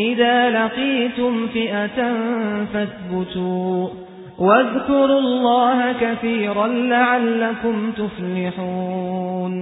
إذا لقيتم فئة فاثبتوا واذكروا الله كثيرا لعلكم تفلحون